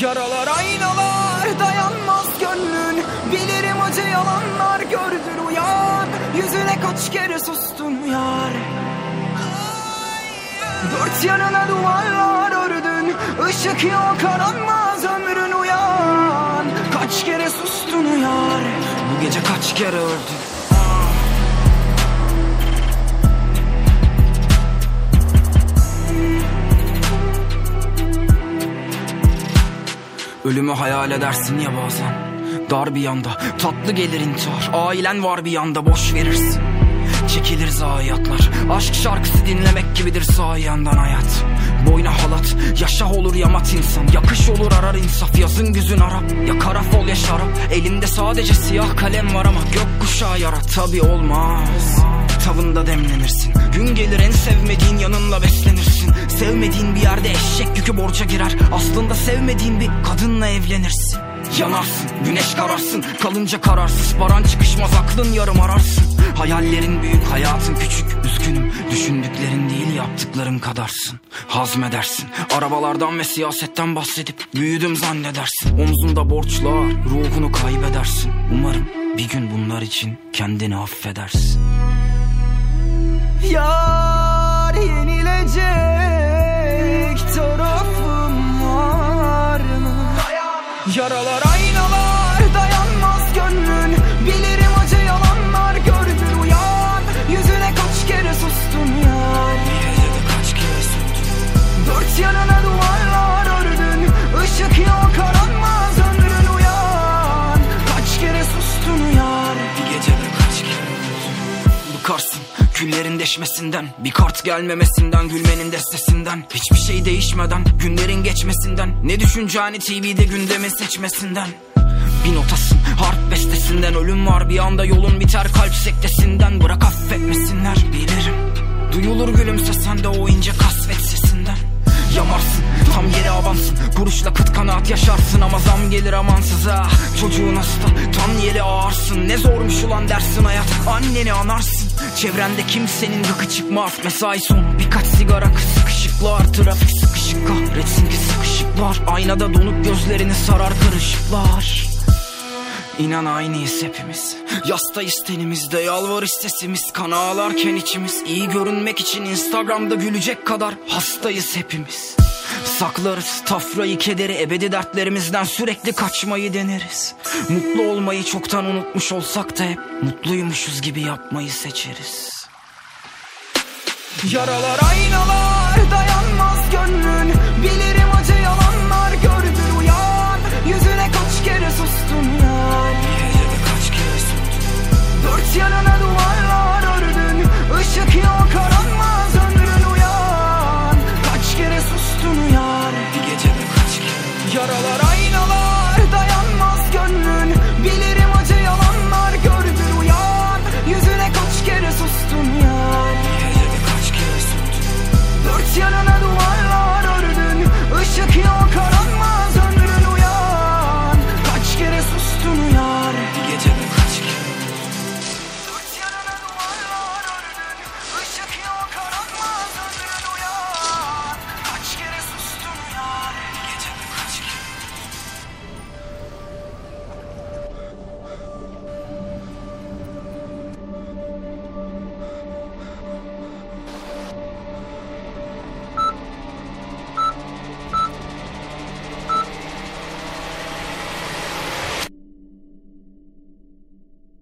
Yaralar aynalar dayanmaz gönlün. Bilirim acı yalanlar gördün uyan Yüzüne kaç kere sustun yar Dört yanına duvarlar ördün. Işık yok aranmaz ömrün uyan. Kaç kere sustun yar Bu gece kaç kere ördün Ölümü hayal edersin ya bazen. Dar bir yanda tatlı gelir intihar Ailen var bir yanda boş verirsin. Çekilir zayiatlar. Aşk şarkısı dinlemek gibidir sağ yandan hayat. Boyna halat Yaşa olur yamat insan. Yakış olur arar insaf Yazın güzün Arap. Ya kara fol ya şarap. Elimde sadece siyah kalem var ama Gökkuşağı yarat. Tabi olmaz. Tavında demlenirsin. Gün gelir en sevmediğin yanınla beslenirsin. Sevmediğin bir yerde eşek yükü borca girer. Aslında sevmediğin bir kadınla evlenirsin. Yanarsın, güneş kararsın. Kalınca kararsız, paran çıkışmaz Aklın yarım ararsın. Hayallerin büyük, hayatın küçük. Üzgünüm, düşündüklerin değil yaptıkların kadarsın. Hazmedersin, arabalardan ve siyasetten bahsedip Büyüdüm zannedersin. Omzunda borçlar, ruhunu kaybedersin. Umarım bir gün bunlar için kendini affedersin Yar yenilecek tarafım var mı? Yaralar küllerin deşmesinden Bir kart gelmemesinden Gülmenin destesinden Hiçbir şey değişmeden Günlerin geçmesinden Ne düşüneceğini TV'de gündemin seçmesinden. Bir notasın harp bestesinden Ölüm var bir anda yolun biter kalp sektesinden Bırak affetmesinler bilirim. Duyulur gülümsesen de o ince kasvet sesinden. Yamarsın tam avansın Kuruşla kıt kanaat yaşarsın ama zam gelir amansız ha Çocuğun hasta tam yeri ağırsın Ne zormuş ulan dersin hayat. Anneni anarsın. Çevrende kimsenin gıkı çıkmaz. Mesai son. Birkaç sigara kısık ışıklar Trafik sıkışık kahretsin ki sıkışıklar. Aynada donup gözlerini sarar karışıklar İnan aynıyız hepimiz. Yastayız tenimizde yalvarış sesimiz Kan ağlarken içimiz. İyi görünmek için Instagram'da gülecek kadar hastayız hepimiz. Saklarız tafrayı kederi ebedi dertlerimizden sürekli kaçmayı deneriz. Mutlu olmayı çoktan unutmuş olsak da hep Mutluymuşuz gibi yapmayı seçeriz. Yaralar aynalar